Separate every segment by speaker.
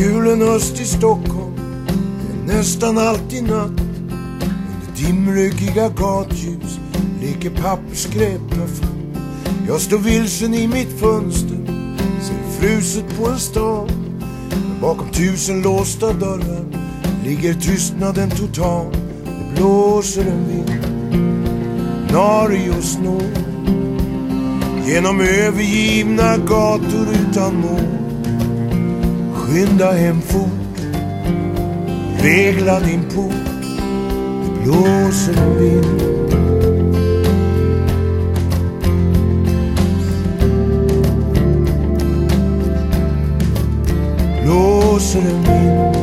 Speaker 1: Julen öst i Stockholm är nästan alltid natt. Under dimryggiga gatljus leker pappersskräp med fram. Jag står vilsen i mitt fönster, ser fruset på en stad. Men bakom tusen låsta dörrar ligger tystnaden total. Det blåser en vind, nari och snå. Genom övergivna gator utan mål. Skynda hem fort, regla din port. Det blåser en vind. Blåser en vind.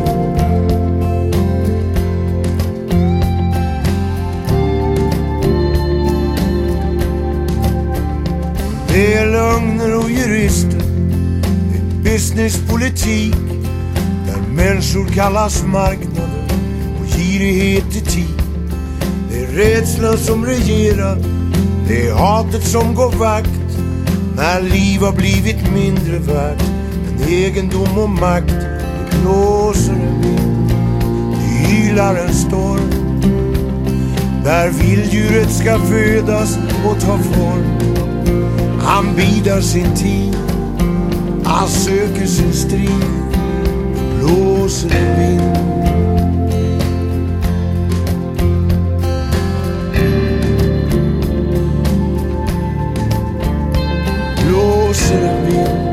Speaker 1: Det är lögner och jurister, det businesspolitik där människor kallas marknader och girighet etik. tid. Det är rädslan som regerar, det är hatet som går vakt när liv har blivit mindre värt än egendom och makt. Det blåser en vind, det ylar en storm där vilddjuret ska födas och ta form. Han bidar sin tid, han söker sin strid. Blåser en vind. Blåser en vind.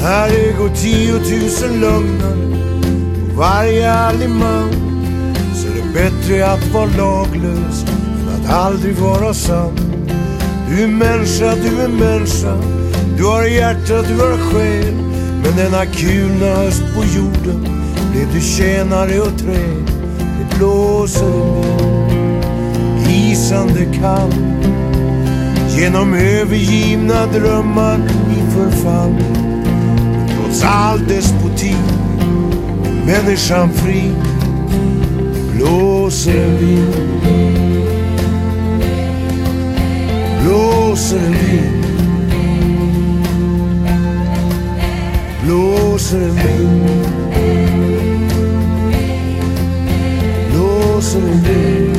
Speaker 1: Här det går tiotusen lögner på varje alllig bättre att vara laglös än att aldrig vara sann. Du är människa, du är människa, du har hjärta, du har själ. Men denna kulna höst på jorden blev du tjänare och träl. Det blåser mer, isande kall genom övergivna drömmar i förfall. Trots all despoti är människan fri. Blåser en vind. Blåser en vind. Blåser